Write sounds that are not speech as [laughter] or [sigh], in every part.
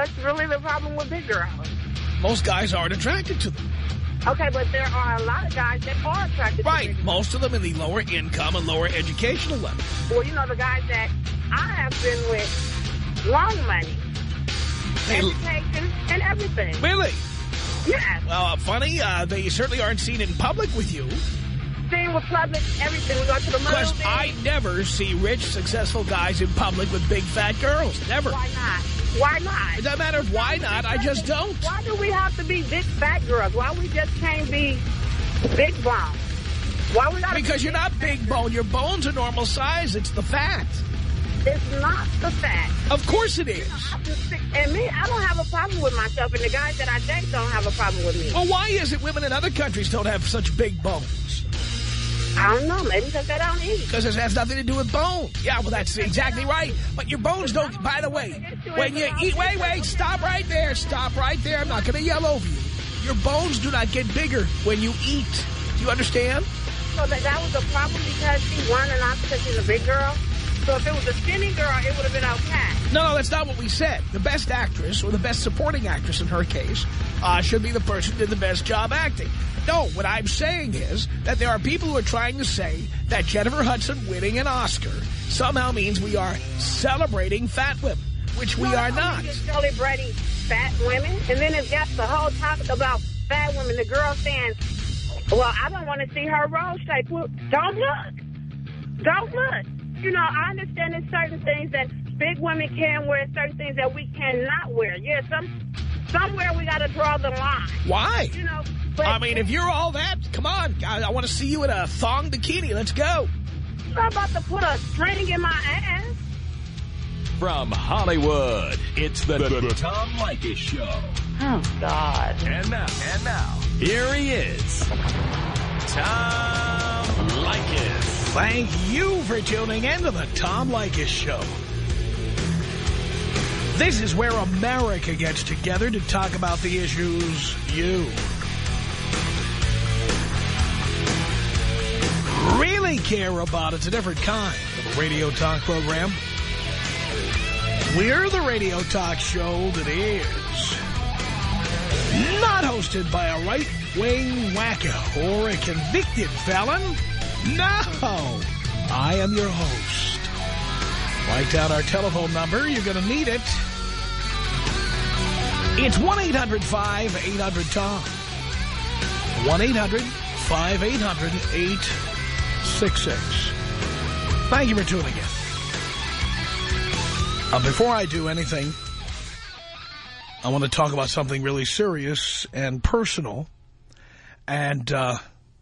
what's really the problem with big girls? Most guys aren't attracted to them. Okay, but there are a lot of guys that are attracted right. Most of them in the lower income and lower educational level. Well, you know, the guys that I have been with, long money, Hey, education, and everything. really? Yes. Well, uh, funny, uh, they certainly aren't seen in public with you. Seen with public, everything. We go to the Because. I never see rich, successful guys in public with big, fat girls. Never. Why not? Why not? It doesn't matter why not. I just don't. Why do we have to be big fat girls? Why we just can't be big bone? Why we gotta Because be you're not big bone. Your bones are normal size. It's the fat. It's not the fat. Of course it is. And me, I don't have a problem with myself, and the guys that I date don't have a problem with me. Well, why is it women in other countries don't have such big bones? I don't know. Maybe because they don't eat. Because it has nothing to do with bone. Yeah, well, that's exactly right. But your bones don't, by the way, when you eat, wait, wait, stop right there. Stop right there. I'm not going to yell over you. Your bones do not get bigger when you eat. Do you understand? So that, that was a problem because she won and not because she's a big girl? So if it was a skinny girl, it would have been okay. No, no, that's not what we said. The best actress, or the best supporting actress in her case, uh, should be the person who did the best job acting. No, what I'm saying is that there are people who are trying to say that Jennifer Hudson winning an Oscar somehow means we are celebrating fat women, which we No, are no, not. You're celebrating fat women, and then it's got the whole topic about fat women. The girl saying, well, I don't want to see her roll shape. Well, don't look. Don't look. You know, I understand there's certain things that big women can wear, certain things that we cannot wear. Yeah, some somewhere we got to draw the line. Why? You know, but I mean, if you're all that, come on. I, I want to see you in a thong bikini. Let's go. I'm about to put a string in my ass. From Hollywood, it's the, the, the Tom Leykis Show. Oh, God. And now, and now, here he is, Tom Leykis. Thank you for tuning in to the Tom Leykis Show. This is where America gets together to talk about the issues you really care about. It's a different kind of a radio talk program. We're the radio talk show that is not hosted by a right-wing wacko or a convicted felon. No, I am your host. Write down our telephone number. You're going to need it. It's 1-800-5800-TOM. 1-800-5800-866. Thank you for tuning in. Uh, before I do anything, I want to talk about something really serious and personal. And uh,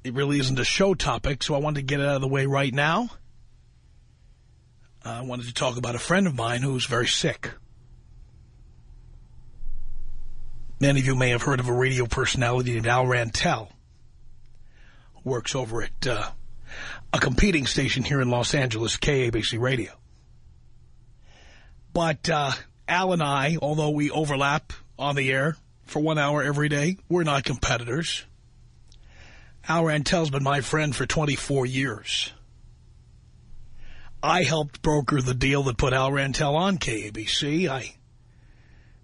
it really isn't a show topic, so I wanted to get it out of the way right now. I wanted to talk about a friend of mine who's very sick. Many of you may have heard of a radio personality named Al Rantel. Works over at uh, a competing station here in Los Angeles, KABC Radio. But uh, Al and I, although we overlap on the air for one hour every day, we're not competitors. Al Rantel's been my friend for 24 years. I helped broker the deal that put Al Rantel on KABC. I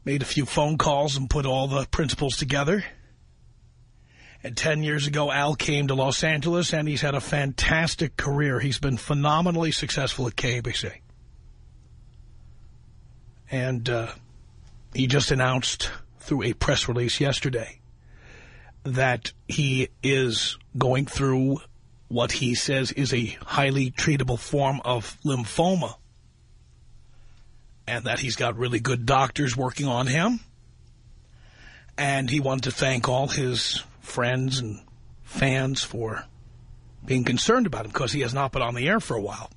made a few phone calls and put all the principals together. And 10 years ago, Al came to Los Angeles, and he's had a fantastic career. He's been phenomenally successful at KABC. And uh, he just announced through a press release yesterday that he is going through what he says is a highly treatable form of lymphoma. And that he's got really good doctors working on him. And he wanted to thank all his friends and fans for being concerned about him because he has not been on the air for a while.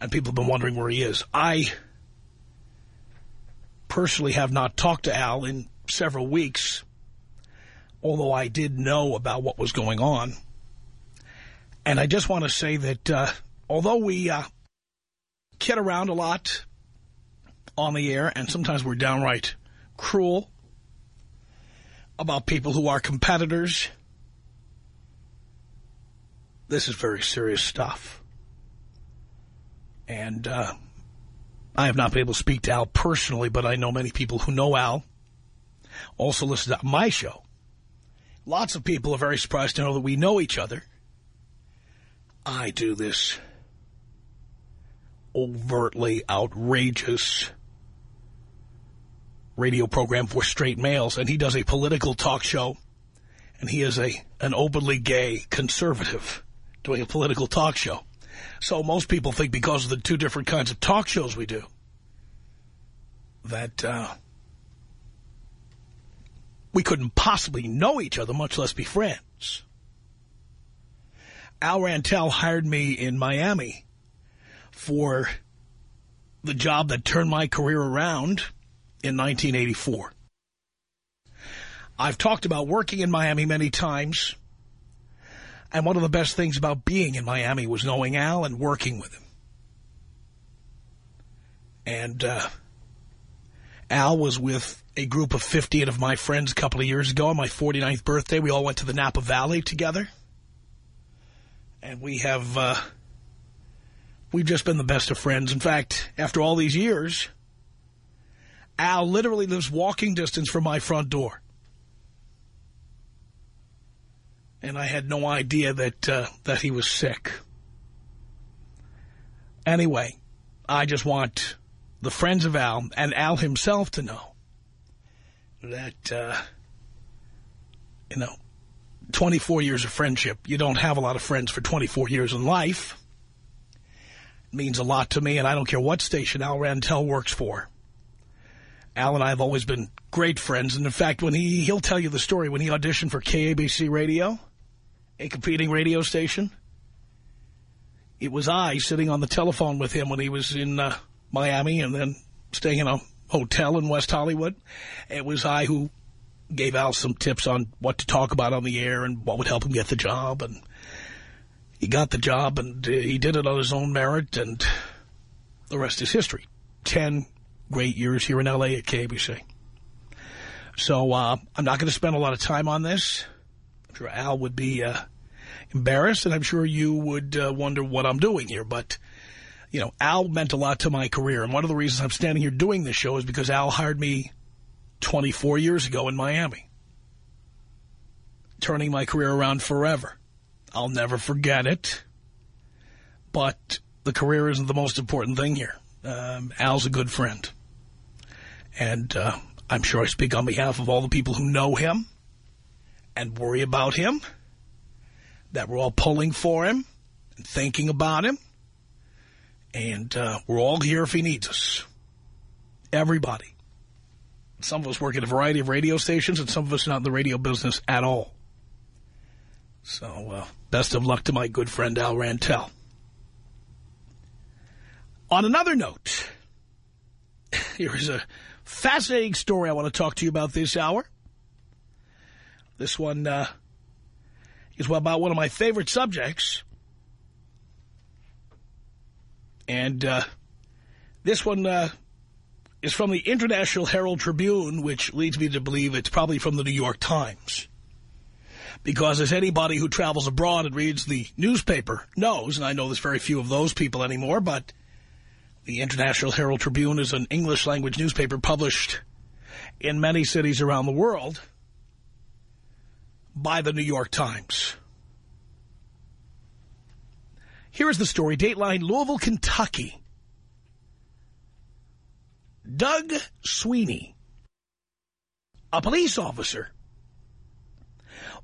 And people have been wondering where he is. I personally have not talked to Al in several weeks, although I did know about what was going on. And I just want to say that uh, although we uh, kid around a lot on the air, and sometimes we're downright cruel about people who are competitors, this is very serious stuff. And uh, I have not been able to speak to Al personally, but I know many people who know Al also listen to my show. Lots of people are very surprised to know that we know each other. I do this overtly outrageous radio program for straight males, and he does a political talk show, and he is a an openly gay conservative doing a political talk show. So most people think because of the two different kinds of talk shows we do, that uh, we couldn't possibly know each other, much less be friends. Al Rantel hired me in Miami for the job that turned my career around in 1984. I've talked about working in Miami many times, and one of the best things about being in Miami was knowing Al and working with him. And uh, Al was with a group of 50 of my friends a couple of years ago on my 49th birthday. We all went to the Napa Valley together. And we have, uh, we've just been the best of friends. In fact, after all these years, Al literally lives walking distance from my front door. And I had no idea that, uh, that he was sick. Anyway, I just want the friends of Al and Al himself to know that, uh, you know, 24 years of friendship. You don't have a lot of friends for 24 years in life. Means a lot to me, and I don't care what station Al Rantel works for. Al and I have always been great friends, and in fact, when he, he'll tell you the story, when he auditioned for KABC Radio, a competing radio station, it was I sitting on the telephone with him when he was in uh, Miami and then staying in a hotel in West Hollywood. It was I who gave Al some tips on what to talk about on the air and what would help him get the job. And he got the job, and uh, he did it on his own merit, and the rest is history. Ten great years here in L.A. at KBC. So uh, I'm not going to spend a lot of time on this. I'm sure Al would be uh, embarrassed, and I'm sure you would uh, wonder what I'm doing here. But, you know, Al meant a lot to my career, and one of the reasons I'm standing here doing this show is because Al hired me 24 years ago in Miami, turning my career around forever. I'll never forget it, but the career isn't the most important thing here. Um, Al's a good friend, and uh, I'm sure I speak on behalf of all the people who know him and worry about him, that we're all pulling for him and thinking about him, and uh, we're all here if he needs us. Everybody. Some of us work at a variety of radio stations, and some of us are not in the radio business at all. So, uh, best of luck to my good friend Al Rantel. On another note, [laughs] here is a fascinating story I want to talk to you about this hour. This one uh, is about one of my favorite subjects. And uh, this one uh, is from the International Herald Tribune, which leads me to believe it's probably from the New York Times. Because as anybody who travels abroad and reads the newspaper knows, and I know there's very few of those people anymore, but the International Herald Tribune is an English-language newspaper published in many cities around the world by the New York Times. Here is the story, Dateline, Louisville, Kentucky. Doug Sweeney, a police officer,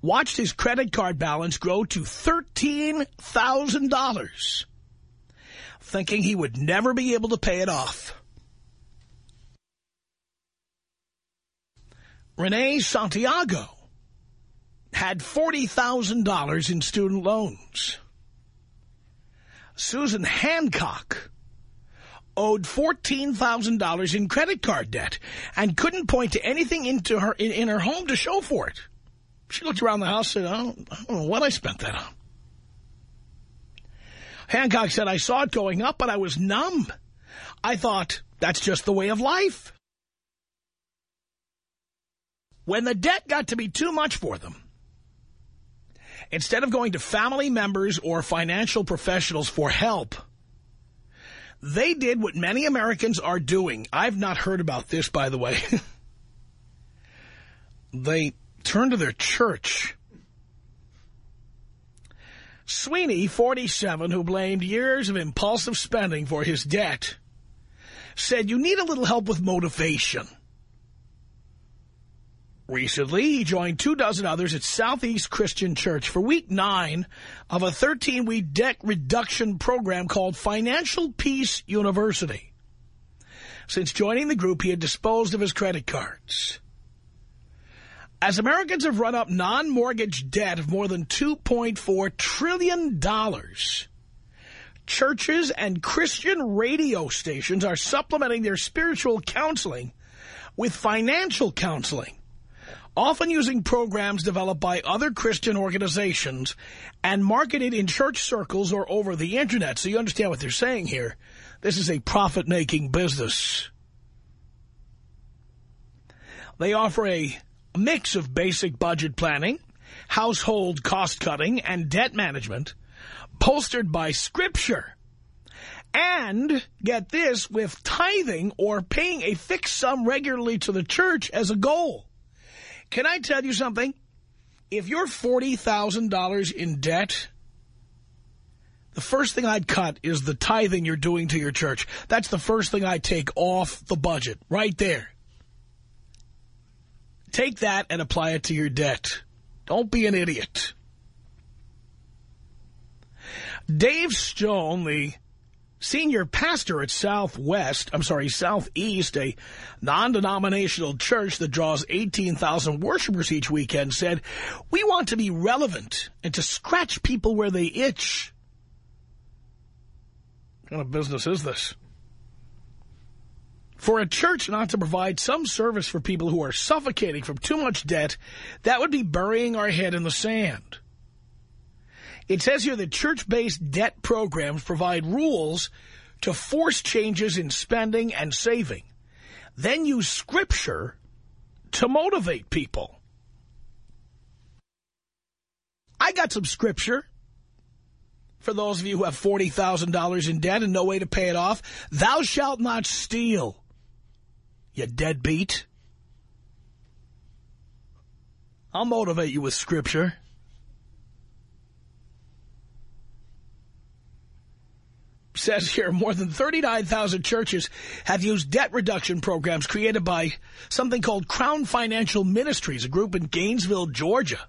watched his credit card balance grow to $13,000, thinking he would never be able to pay it off. Renee Santiago had $40,000 in student loans. Susan Hancock owed $14,000 in credit card debt and couldn't point to anything into her in, in, her home to show for it. She looked around the house and said, I don't, I don't know what I spent that on. Hancock said, I saw it going up, but I was numb. I thought, that's just the way of life. When the debt got to be too much for them, instead of going to family members or financial professionals for help, They did what many Americans are doing. I've not heard about this, by the way. [laughs] they turned to their church. Sweeney, 47, who blamed years of impulsive spending for his debt, said you need a little help with motivation. Recently, he joined two dozen others at Southeast Christian Church for week nine of a 13-week debt reduction program called Financial Peace University. Since joining the group, he had disposed of his credit cards. As Americans have run up non-mortgage debt of more than $2.4 trillion, churches and Christian radio stations are supplementing their spiritual counseling with financial counseling often using programs developed by other Christian organizations and marketed in church circles or over the Internet. So you understand what they're saying here. This is a profit-making business. They offer a mix of basic budget planning, household cost-cutting, and debt management, bolstered by Scripture. And, get this, with tithing or paying a fixed sum regularly to the church as a goal. Can I tell you something? If you're $40,000 in debt, the first thing I'd cut is the tithing you're doing to your church. That's the first thing I'd take off the budget, right there. Take that and apply it to your debt. Don't be an idiot. Dave Stone, the senior pastor at Southwest, I'm sorry, Southeast, a non-denominational church that draws 18,000 worshipers each weekend, said, we want to be relevant and to scratch people where they itch. What kind of business is this? For a church not to provide some service for people who are suffocating from too much debt, that would be burying our head in the sand. It says here that church-based debt programs provide rules to force changes in spending and saving, then use Scripture to motivate people. I got some Scripture for those of you who have $40,000 in debt and no way to pay it off. Thou shalt not steal, you deadbeat. I'll motivate you with Scripture. Says here more than 39,000 churches have used debt reduction programs created by something called Crown Financial Ministries, a group in Gainesville, Georgia.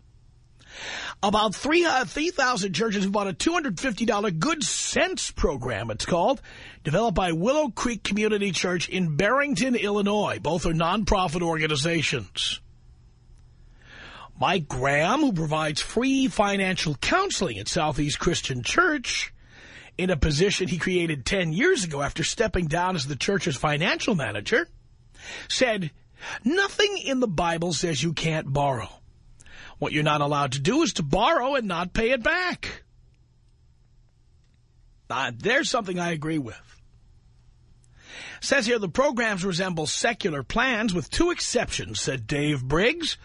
About 3,000 uh, churches have bought a $250 Good Sense program, it's called, developed by Willow Creek Community Church in Barrington, Illinois. Both are nonprofit organizations. Mike Graham, who provides free financial counseling at Southeast Christian Church, in a position he created 10 years ago after stepping down as the church's financial manager, said, nothing in the Bible says you can't borrow. What you're not allowed to do is to borrow and not pay it back. Uh, there's something I agree with. Says here the programs resemble secular plans with two exceptions, said Dave Briggs,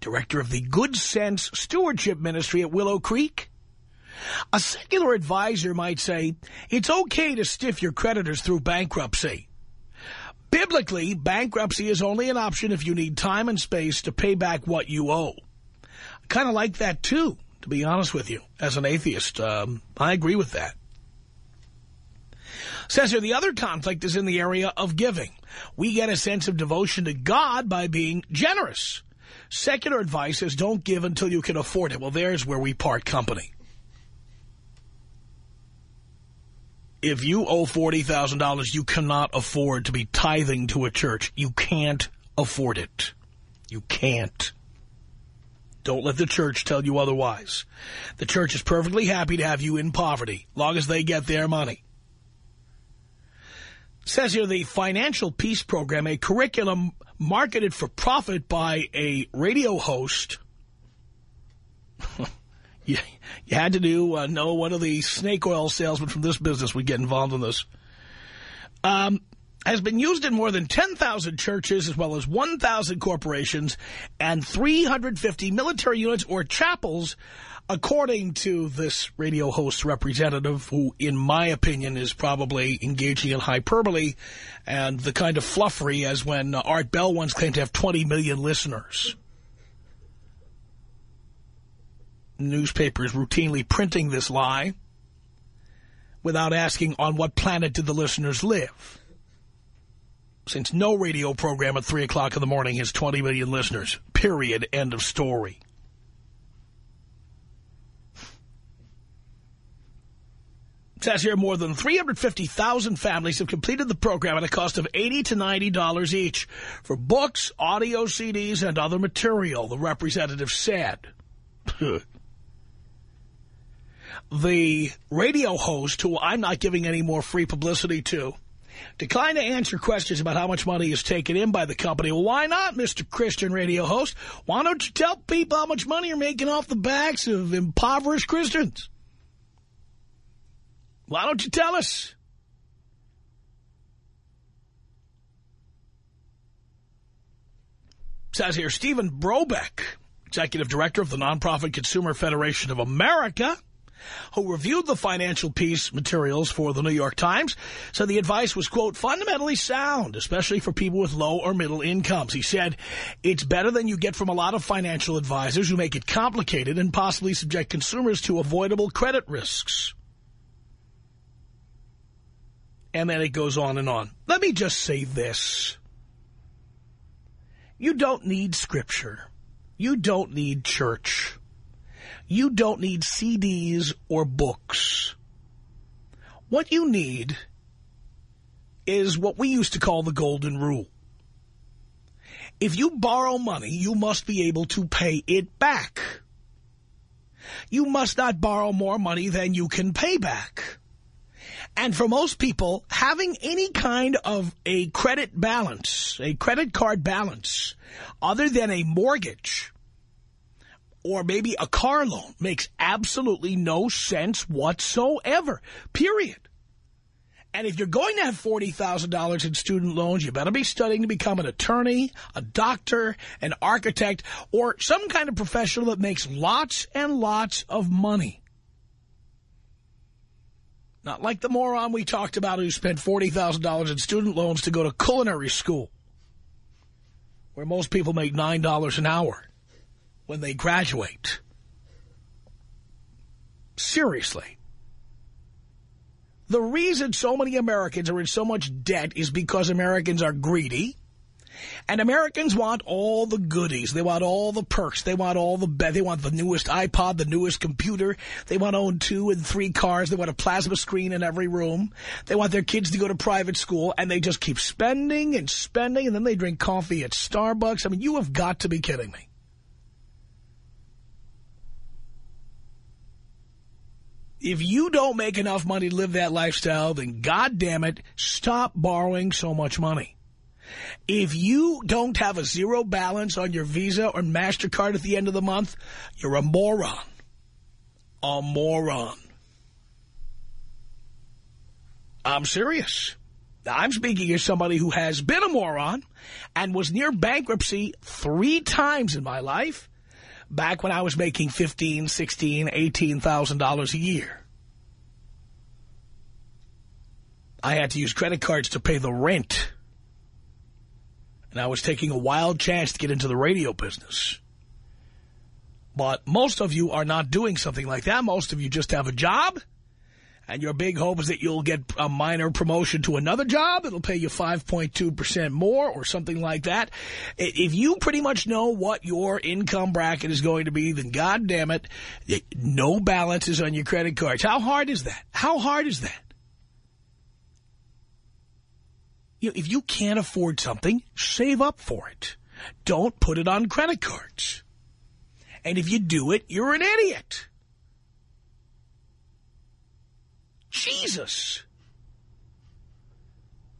director of the Good Sense Stewardship Ministry at Willow Creek. A secular advisor might say, it's okay to stiff your creditors through bankruptcy. Biblically, bankruptcy is only an option if you need time and space to pay back what you owe. I kind of like that, too, to be honest with you. As an atheist, um, I agree with that. Says here, the other conflict is in the area of giving. We get a sense of devotion to God by being generous. Secular advice is don't give until you can afford it. Well, there's where we part company. If you owe $40,000, you cannot afford to be tithing to a church. You can't afford it. You can't. Don't let the church tell you otherwise. The church is perfectly happy to have you in poverty, long as they get their money. says here the Financial Peace Program, a curriculum marketed for profit by a radio host [laughs] you, you had to do uh, know one of the snake oil salesmen from this business would get involved in this. Um, has been used in more than 10,000 churches as well as 1,000 corporations and 350 military units or chapels, according to this radio host representative who, in my opinion, is probably engaging in hyperbole and the kind of fluffery as when Art Bell once claimed to have 20 million listeners. Newspapers routinely printing this lie without asking on what planet did the listeners live since no radio program at 3 o'clock in the morning has 20 million listeners. Period. End of story. It says here more than 350,000 families have completed the program at a cost of 80 to $90 each for books, audio CDs, and other material, the representative said. [laughs] the radio host, who I'm not giving any more free publicity to, declined to answer questions about how much money is taken in by the company. Well, why not, Mr. Christian radio host? Why don't you tell people how much money you're making off the backs of impoverished Christians? Why don't you tell us? says here, Stephen Brobeck, executive director of the Nonprofit Consumer Federation of America, who reviewed the Financial Peace materials for the New York Times, said the advice was, quote, fundamentally sound, especially for people with low or middle incomes. He said, it's better than you get from a lot of financial advisors who make it complicated and possibly subject consumers to avoidable credit risks. And then it goes on and on. Let me just say this. You don't need scripture. You don't need church. You don't need CDs or books. What you need is what we used to call the golden rule. If you borrow money, you must be able to pay it back. You must not borrow more money than you can pay back. And for most people, having any kind of a credit balance, a credit card balance, other than a mortgage, or maybe a car loan makes absolutely no sense whatsoever, period. And if you're going to have $40,000 in student loans, you better be studying to become an attorney, a doctor, an architect, or some kind of professional that makes lots and lots of money. Not like the moron we talked about who spent $40,000 in student loans to go to culinary school, where most people make $9 an hour when they graduate. Seriously. The reason so many Americans are in so much debt is because Americans are greedy. And Americans want all the goodies. They want all the perks. They want all the They want the newest iPod, the newest computer. They want to own two and three cars. They want a plasma screen in every room. They want their kids to go to private school. And they just keep spending and spending. And then they drink coffee at Starbucks. I mean, you have got to be kidding me. If you don't make enough money to live that lifestyle, then God damn it, stop borrowing so much money. If you don't have a zero balance on your Visa or MasterCard at the end of the month, you're a moron. A moron. I'm serious. I'm speaking as somebody who has been a moron and was near bankruptcy three times in my life back when I was making $15, $16, $18,000 a year. I had to use credit cards to pay the rent. And I was taking a wild chance to get into the radio business. But most of you are not doing something like that. Most of you just have a job and your big hope is that you'll get a minor promotion to another job. It'll pay you 5.2% more or something like that. If you pretty much know what your income bracket is going to be, then God damn it, no balances on your credit cards. How hard is that? How hard is that? You know, if you can't afford something, save up for it. Don't put it on credit cards. And if you do it, you're an idiot. Jesus.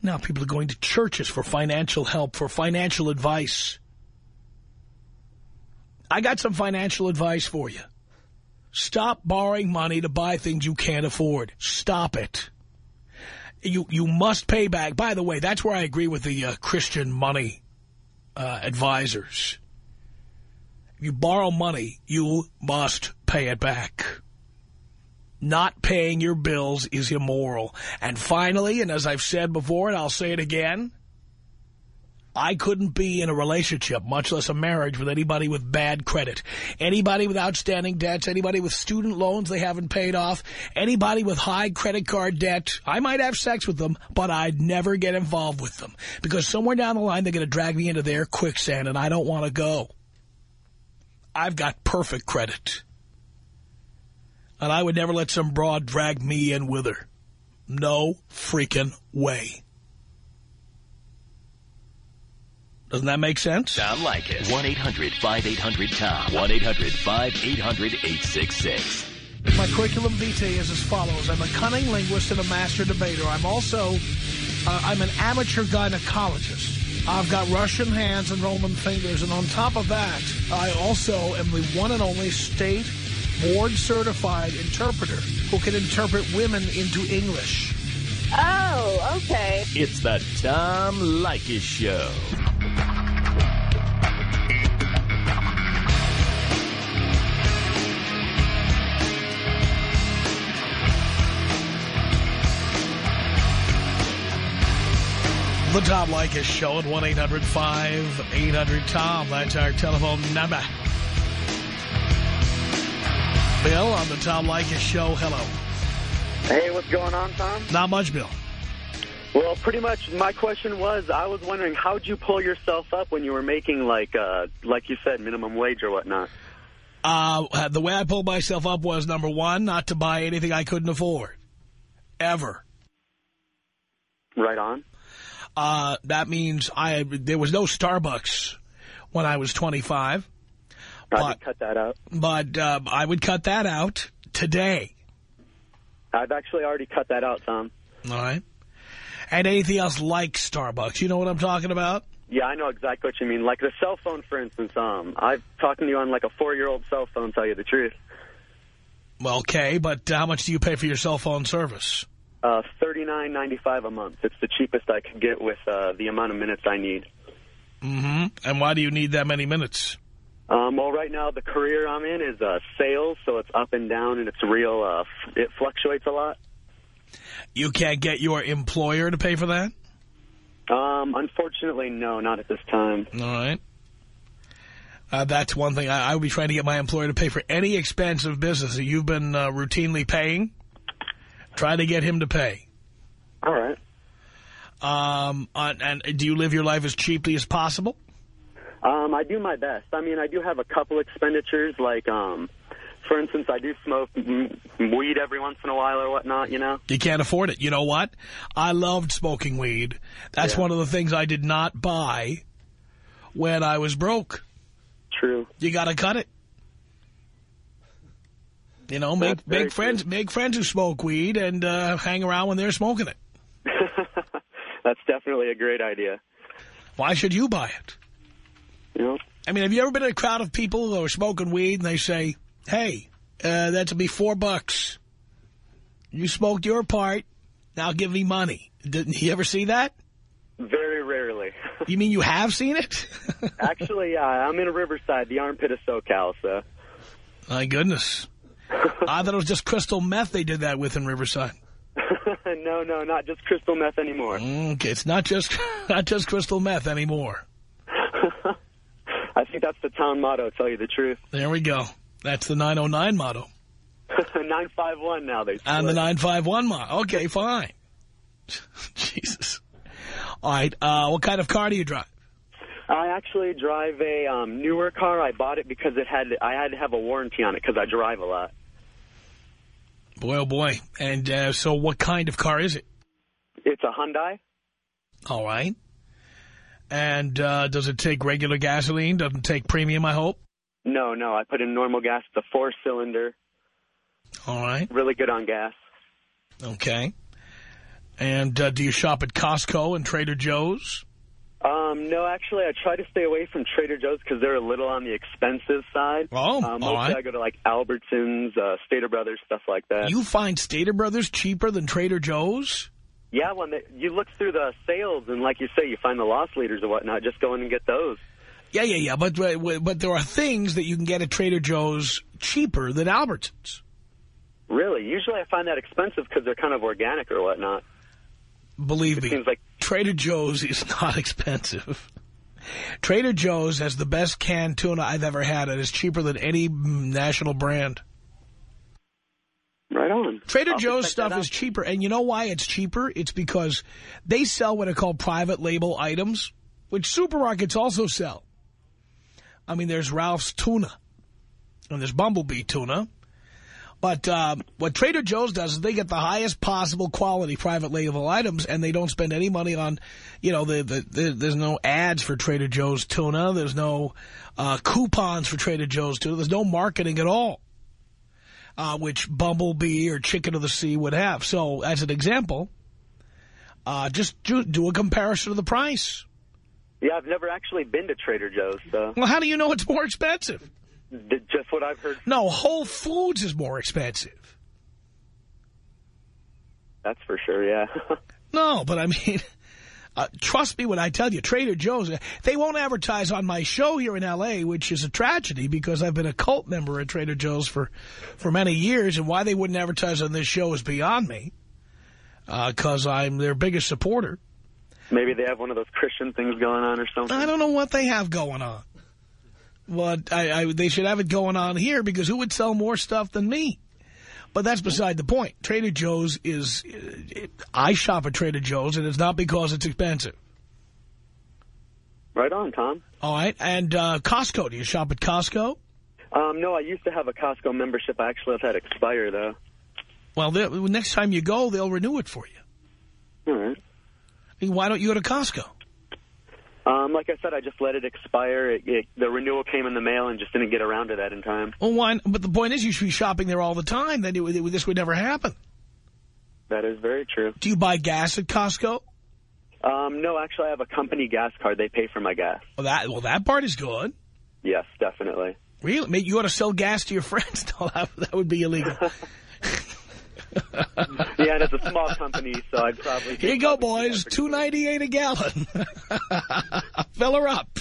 Now people are going to churches for financial help, for financial advice. I got some financial advice for you. Stop borrowing money to buy things you can't afford. Stop it. You you must pay back. By the way, that's where I agree with the uh, Christian money uh, advisors. If you borrow money, you must pay it back. Not paying your bills is immoral. And finally, and as I've said before, and I'll say it again, I couldn't be in a relationship, much less a marriage, with anybody with bad credit. Anybody with outstanding debts, anybody with student loans they haven't paid off, anybody with high credit card debt. I might have sex with them, but I'd never get involved with them. Because somewhere down the line, they're going to drag me into their quicksand, and I don't want to go. I've got perfect credit. And I would never let some broad drag me in with her. No freaking way. Doesn't that make sense? Sound like it. 1-800-5800-TOM. 1-800-5800-866. My curriculum vitae is as follows. I'm a cunning linguist and a master debater. I'm also, uh, I'm an amateur gynecologist. I've got Russian hands and Roman fingers. And on top of that, I also am the one and only state board-certified interpreter who can interpret women into English. Oh, okay. It's the Tom Leykis Show. The Tom Leykis Show at 1-800-5800-TOM. That's our telephone number. Bill on the Tom Leykis Show. Hello. Hey, what's going on, Tom? Not much, Bill. Well, pretty much my question was, I was wondering, how'd you pull yourself up when you were making, like, uh, like you said, minimum wage or whatnot? Uh, the way I pulled myself up was, number one, not to buy anything I couldn't afford. Ever. Right on. Uh, that means I there was no Starbucks when I was 25. But- cut that out. But uh, I would cut that out today. I've actually already cut that out, Tom. All right. And anything else like Starbucks. You know what I'm talking about? Yeah, I know exactly what you mean. Like the cell phone, for instance. Um, I'm talking to you on like a four-year-old cell phone. Tell you the truth. Well, okay, but how much do you pay for your cell phone service? Uh, thirty-nine ninety-five a month. It's the cheapest I could get with uh, the amount of minutes I need. Mm-hmm. And why do you need that many minutes? Um, well, right now the career I'm in is uh, sales, so it's up and down, and it's real. Uh, f- it fluctuates a lot. You can't get your employer to pay for that? Um, unfortunately, no, not at this time. All right. Uh, that's one thing. I, I would be trying to get my employer to pay for any expense of business that you've been uh, routinely paying. Try to get him to pay. All right. Um, uh, and do you live your life as cheaply as possible? Um, I do my best. I mean, I do have a couple expenditures, like, um, for instance, I do smoke weed every once in a while or whatnot, you know? You can't afford it. You know what? I loved smoking weed. That's Yeah. one of the things I did not buy when I was broke. True. You got to cut it. You know, make That's make friends true. make friends who smoke weed and uh, hang around when they're smoking it. [laughs] That's definitely a great idea. Why should you buy it? You know? I mean, have you ever been in a crowd of people who are smoking weed and they say, hey, uh, that'll be four bucks. You smoked your part. Now give me money. Didn't you ever see that? Very rarely. [laughs] You mean you have seen it? [laughs] Actually, uh, I'm in Riverside, the armpit of SoCal, so. My goodness. [laughs] I thought it was just crystal meth they did that with in Riverside. no, no, not just crystal meth anymore. Okay, it's not just not just crystal meth anymore. I think that's the town motto, tell you the truth. There we go. That's the 909 motto. [laughs] 951 now, they And the 951 motto. Okay, fine. [laughs] Jesus. All right, uh, what kind of car do you drive? I actually drive a um, newer car. I bought it because it had I had to have a warranty on it because I drive a lot. Boy, oh boy. And uh, so what kind of car is it? It's a Hyundai. All right. And uh, does it take regular gasoline? Doesn't take premium, I hope? No, no, I put in normal gas. It's a four-cylinder, All right. really good on gas. Okay. And uh, do you shop at Costco and Trader Joe's? Um, no, actually, I try to stay away from Trader Joe's because they're a little on the expensive side. Oh, uh, mostly all right. I go to like Albertsons, uh, Stater Brothers, stuff like that. You find Stater Brothers cheaper than Trader Joe's? Yeah, when they, you look through the sales and, like you say, you find the loss leaders and whatnot, just go in and get those. Yeah, yeah, yeah. But, uh, but but there are things that you can get at Trader Joe's cheaper than Albertsons. Really? Usually I find that expensive because they're kind of organic or whatnot. Believe It me, seems like Trader Joe's is [laughs] not expensive. Trader Joe's has the best canned tuna I've ever had. And It is cheaper than any mm, national brand. Trader I'll Joe's stuff is cheaper. And you know why it's cheaper? It's because they sell what are called private label items, which supermarkets also sell. I mean, there's Ralph's tuna, and there's Bumblebee tuna. But um, what Trader Joe's does is they get the highest possible quality private label items, and they don't spend any money on, you know, the, the, the, there's no ads for Trader Joe's tuna. There's no uh, coupons for Trader Joe's tuna. There's no marketing at all uh, which Bumblebee or Chicken of the Sea would have. So, as an example, uh, just do, do a comparison of the price. Yeah, I've never actually been to Trader Joe's, so Well, how do you know it's more expensive? just what I've heard. No, Whole Foods is more expensive. That's for sure, yeah. [laughs] No, but I mean, uh, trust me when I tell you, Trader Joe's, they won't advertise on my show here in L.A., which is a tragedy because I've been a cult member at Trader Joe's for, for many years, and why they wouldn't advertise on this show is beyond me, because I'm their biggest supporter. Maybe they have one of those Christian things going on or something. I don't know what they have going on. But I, I, they should have it going on here because who would sell more stuff than me? But that's beside the point. Trader Joe's is, it, I shop at Trader Joe's and it's not because it's expensive. Right on, Tom. All right. And uh, Costco, do you shop at Costco? Um, no, I used to have a Costco membership. I actually have had expire, though. Well, next time you go, they'll renew it for you. All right. I mean, why don't you go to Costco? Um, like I said, I just let it expire. It, it, the renewal came in the mail and just didn't get around to that in time. Well, why? But the point is you should be shopping there all the time. Then it, would- this would never happen. That is very true. Do you buy gas at Costco? Um, no, actually, I have a company gas card. They pay for my gas. Well, that, well, that part is good. Yes, definitely. Really? Mate, you ought to sell gas to your [laughs] friends. No, that, that would be illegal. [laughs] [laughs] Yeah, and it's a small company, so I'd probably... Here you go, boys. Two ninety eight a gallon. [laughs] Fill her up.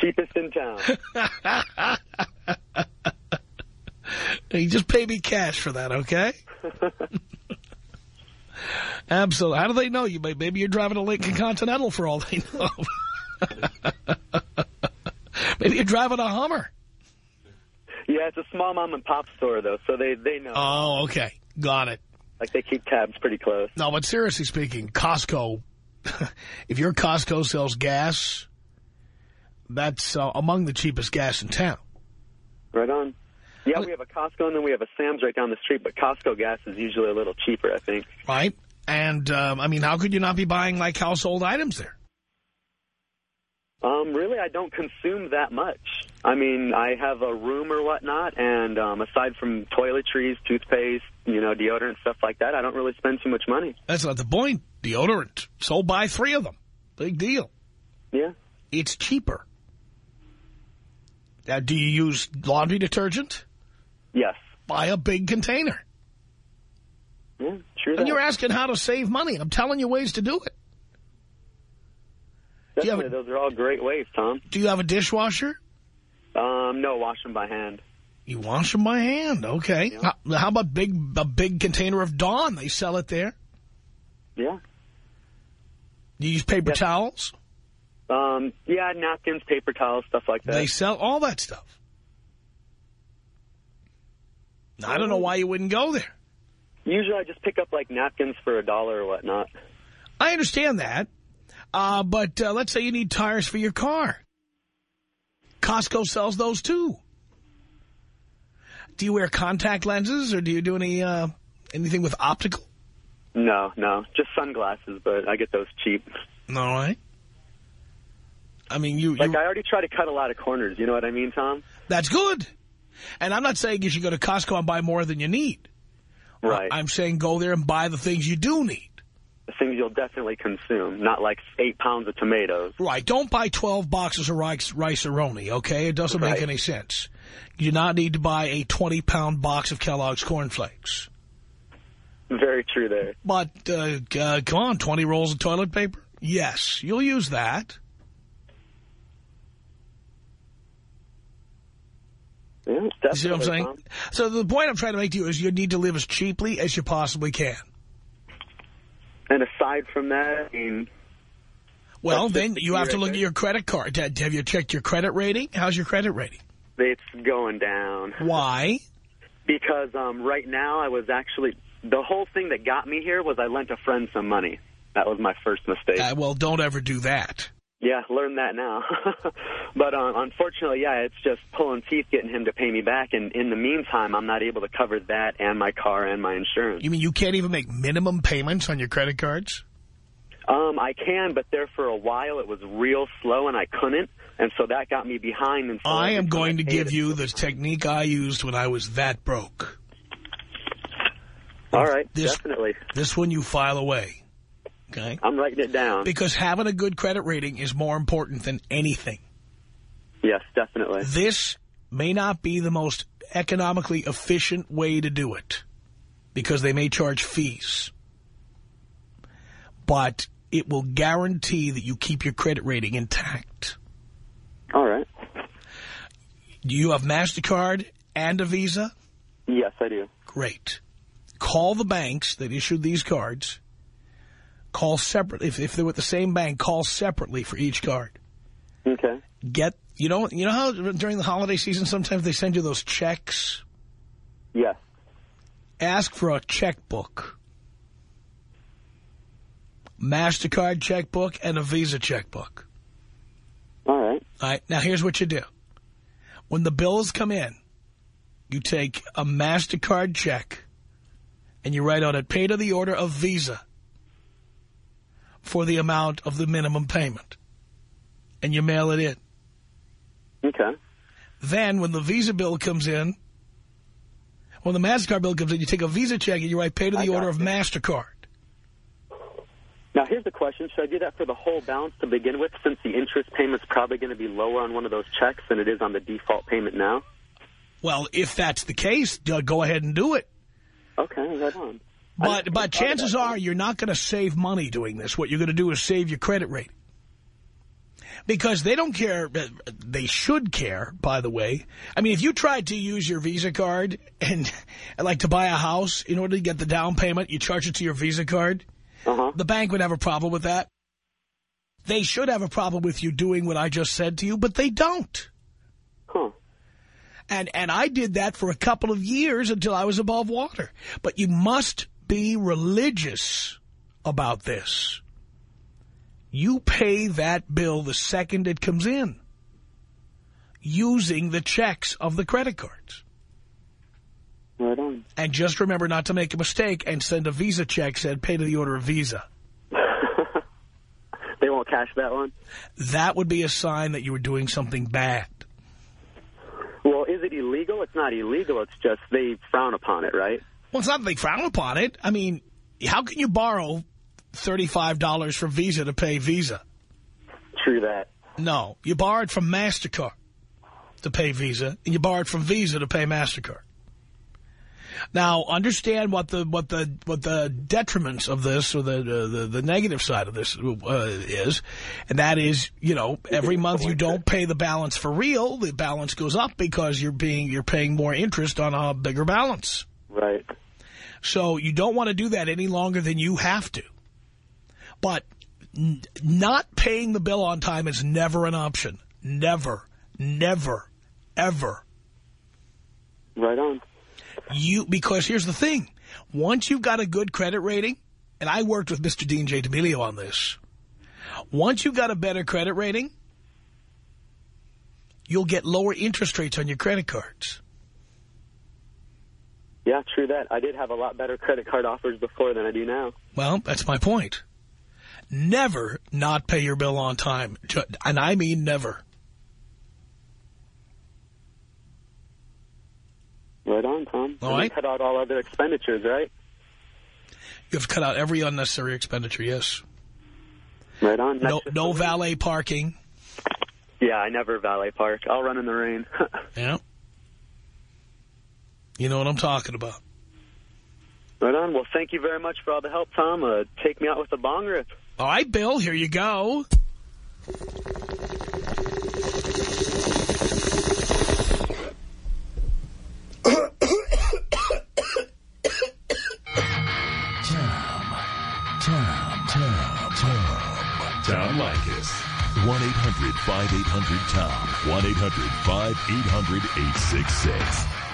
Cheapest in town. [laughs] You just pay me cash for that, okay? Absolutely. How do they know you? Maybe you're driving a Lincoln Continental for all they know. Maybe you're driving a Hummer. Yeah, it's a small mom and pop store, though, so they, they know. Oh, okay. Got it. Like, they keep tabs pretty close. No, but seriously speaking, Costco, [laughs] if your Costco sells gas, that's uh, among the cheapest gas in town. Right on. Yeah, we have a Costco, and then we have a Sam's right down the street, but Costco gas is usually a little cheaper, I think. Right? And, um, I mean, how could you not be buying, like, household items there? Um, really, I don't consume that much. I mean, I have a room or whatnot, and um, aside from toiletries, toothpaste, you know, deodorant, stuff like that, I don't really spend too much money. That's not the point. Deodorant. So buy three of them. Big deal. Yeah. It's cheaper. Now, do you use laundry detergent? Yes. Buy a big container. Yeah, true And that. you're asking how to save money. I'm telling you ways to do it. Do you have Definitely, a- those are all great ways, Tom. Do you have a dishwasher? Um, no, wash them by hand. You wash them by hand. Okay. Yeah. How, how about big a big container of Dawn? They sell it there. Yeah. Do you use paper Yeah. towels? Um, yeah, napkins, paper towels, stuff like that. They sell all that stuff. I don't know why you wouldn't go there. Usually I just pick up, like, napkins for a dollar or whatnot. I understand that. Uh, but uh, let's say you need tires for your car. Costco sells those too. Do you wear contact lenses or do you do any uh, anything with optical? No, no, just sunglasses, but I get those cheap. All right. I mean, you, Like, you I already try to cut a lot of corners, you know what I mean, Tom? that's good. And I'm not saying you should go to Costco and buy more than you need. Right. I'm saying go there and buy the things you do need. Things you'll definitely consume, not like eight pounds of tomatoes. Right. Don't buy 12 boxes of rice, rice-a-roni, okay? It doesn't make any sense. You do not need to buy a 20-pound box of Kellogg's Corn Flakes. Very true there. But, uh, uh, come on, 20 rolls of toilet paper? Yes, you'll use that. Yeah, You see what I'm saying? Tom. So the point I'm trying to make to you is you need to live as cheaply as you possibly can. And aside from that, I mean, Well, then you have to right look at your credit card. Have have you checked your credit rating? How's your credit rating? it's going down. Why? Because um, right now I was actually, the whole thing that got me here was I lent a friend some money. That was my first mistake. Uh, well, don't ever do that. Yeah, learn that now. [laughs] but um, unfortunately, yeah, it's just pulling teeth getting him to pay me back. And in the meantime, I'm not able to cover that and my car and my insurance. You mean you can't even make minimum payments on your credit cards? Um, I can, but there for a while it was real slow and I couldn't. And so that got me behind. And so I am going to give you the technique I used when I was that broke. All right, This- definitely. This one you file away. Okay? I'm writing it down. Because having a good credit rating is more important than anything. yes, definitely. This may not be the most economically efficient way to do it because they may charge fees. But it will guarantee that you keep your credit rating intact. All right. Do you have MasterCard and a Visa? Yes, I do. Great. Call the banks that issued these cards. Call separate. If, if they're with the same bank, call separately for each card. Okay. Get, you know, you know how during the holiday season sometimes they send you those checks? Yes. Ask for a checkbook. MasterCard checkbook and a Visa checkbook. All right. All right, now here's what you do. When the bills come in, you take a MasterCard check and you write on it, pay to the order of Visa for the amount of the minimum payment. And you mail it in. Okay. Then when the Visa bill comes in, when the MasterCard bill comes in, you take a Visa check and you write pay to I the order of. MasterCard. Now, here's the question. Should I do that for the whole balance to begin with, since the interest payment's probably going to be lower on one of those checks than it is on the default payment now? Well, if that's the case, uh, go ahead and do it. Okay, right on. But but chances are you're not going to save money doing this. What you're going to do is save your credit rating. Because they don't care. uh, They should care, by the way. I mean, if you tried to use your Visa card and, and [laughs] like to buy a house in order to get the down payment, you charge it to your Visa card, Uh-huh. the bank would have a problem with that. They should have a problem with you doing what I just said to you, but they don't. Huh. And and I did that for a couple of years until I was above water. But you must be religious about this. You pay that bill the second it comes in using the checks of the credit cards. Right on. And just remember not to make a mistake and send a Visa check said pay to the order of Visa. [laughs] they won't cash that one? That would be a sign that you were doing something bad. Well, is it illegal? It's not illegal. It's just they frown upon it, right? Well, it's not that they frown upon it. I mean, how can you borrow $35 from Visa to pay Visa? True that. No, you borrowed from MasterCard to pay Visa, and you borrowed from Visa to pay MasterCard. Now, understand what the what the what the detriments of this, or the uh, the, the negative side of this uh, is, and that is, you know, every [laughs] month you don't pay the balance for real. The balance goes up because you're being you're paying more interest on a bigger balance. Right. So you don't want to do that any longer than you have to. But n not paying the bill on time is never an option. Never, never, ever. Right on. You Because here's the thing. Once you've got a good credit rating, and I worked with Mr. Dean J. D'Amelio on this, once you've got a better credit rating, you'll get lower interest rates on your credit cards. Yeah, true that. I did have a lot better credit card offers before than I do now. Well, that's my point. Never not pay your bill on time. And I mean never. Right on, Tom. All And. Cut out all other expenditures, right? You have cut out every unnecessary expenditure, yes. Right on. No, no valet parking. Yeah, I never valet park. I'll run in the rain. [laughs] Yeah. You know what I'm talking about. Right on. Well, thank you very much for all the help, Tom. Uh, take me out with a bong rip. All right, Bill, here you go. Tom, Tom, Tom. Tom Leykis. 1-800-5800-TOM. 1-800-5800-866.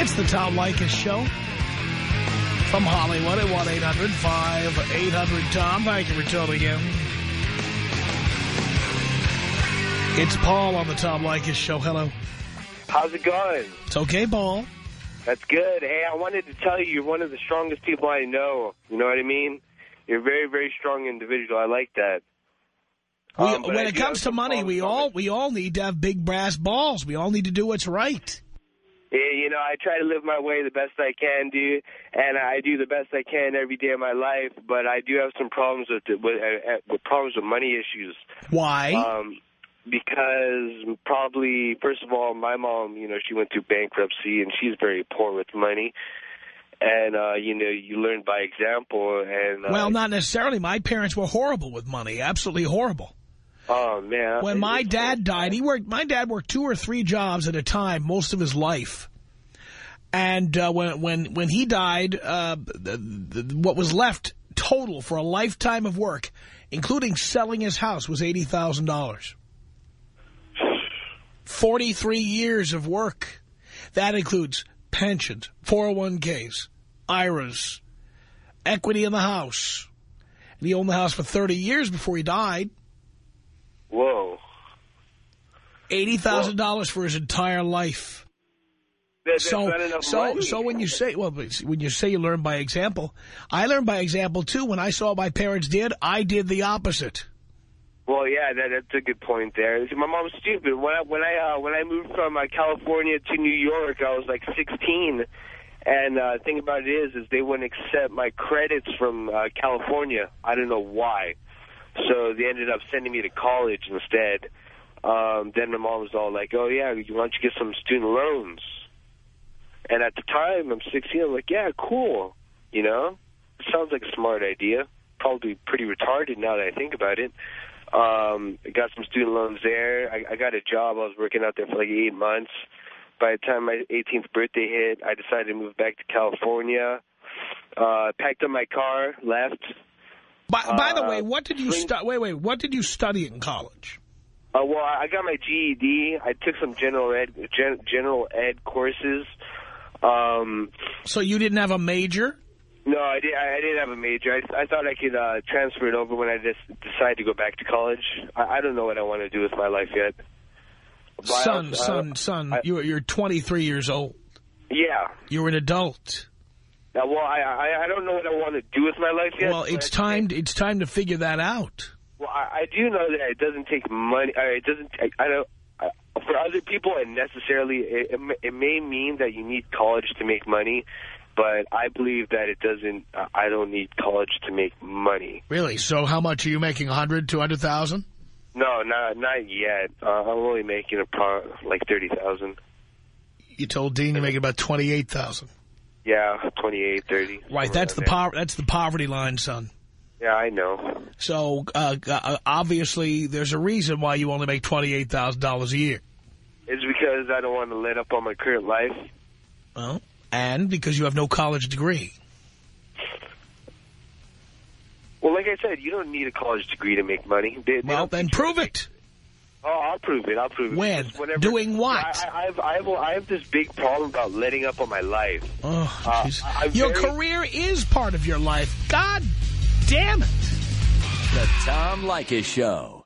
It's the Tom Leykis Show. From Hollywood at 1-800-5800-TOM. Thank you for tuning in. It's Paul on the Tom Leykis Show. Hello. How's it going? It's okay, Paul. That's good. Hey, I wanted to tell you you're one of the strongest people I know. You know what I mean? You're a very, very strong individual. I like that. We, Um, when it comes to money, we all we all need to have big brass balls. We all need to do what's right. You know, I try to live my way the best I can do, and I do the best I can every day of my life. But I do have some problems with with, uh, uh, with problems with money issues. Why? Um, because probably, first of all, my mom, you know, she went through bankruptcy, and she's very poor with money. And, uh, you know, you learn by example. And uh, well, not necessarily. My parents were horrible with money. Absolutely horrible. Oh, man. When my dad died, he worked. My dad worked two or three jobs at a time most of his life. And uh, when when when he died, uh, the, the, what was left total for a lifetime of work, including selling his house, was eighty thousand dollars. Forty-three years of work. That includes pensions, 401ks, IRAs, equity in the house. And he owned the house for 30 years before he died. Whoa. $80,000 for his entire life. That, So, so, money. so when you say, well, when you say you learn by example, I learned by example too. When I saw what my parents did, I did the opposite. Well, yeah, that, that's a good point there. See, my mom's stupid. When I when I uh, when I moved from uh, California to New York, I was like 16, and uh, the thing about it is, is they wouldn't accept my credits from uh, California. I don't know why. So they ended up sending me to college instead. Um, then my mom was all like, "Oh yeah, why don't you get some student loans?" And at the time, I'm 16. I'm like, "Yeah, cool." You know, it sounds like a smart idea. Probably pretty retarded now that I think about it. Um, I got some student loans there. I, I got a job. I was working out there for like eight months. By the time my 18th birthday hit, I decided to move back to California. Uh, packed up my car, left. By, by the Uh, way, what did you study? Wait, wait, what did you study in college? Uh, well, I got my GED. I took some general ed gen, general ed courses. Um, So you didn't have a major? no, I did. I, I didn't have a major. I, I thought I could uh, transfer it over when I just decide to go back to college. I, I don't know what I want to do with my life yet. But I Son, son, son, you're, you're 23 years old. Yeah. You're an adult. Uh, well, I, I I don't know what I want to do with my life yet. Well, it's time. It's time to figure that out. Well, I, I do know that it doesn't take money. Uh, it doesn't. I, I don't. I, for other people, it necessarily it, it, may- it may mean that you need college to make money, but I believe that it doesn't. Uh, I don't need college to make money. Really? So how much are you making? 100, 200,000? No, not not yet. Uh, I'm only making a pro, like thirty thousand. You told Dean you're making about 28,000. Yeah, twenty eight, thirty. Right. That's the po That's the poverty line, son. Yeah, I know. So uh, uh, obviously, there's a reason why you only make twenty-eight thousand dollars a year. It's because I don't want to let up on my current life. Well, and because you have no college degree. Well, like I said, you don't need a college degree to make money. They, they Well, then prove it. Oh, I'll prove it. I'll prove it. When? Whenever- Doing what? I, I, I've, I, have, I have this big problem about letting up on my life. Oh, Uh, jeez. I'm your very- career is part of your life. God damn it. The Tom Leykis Show.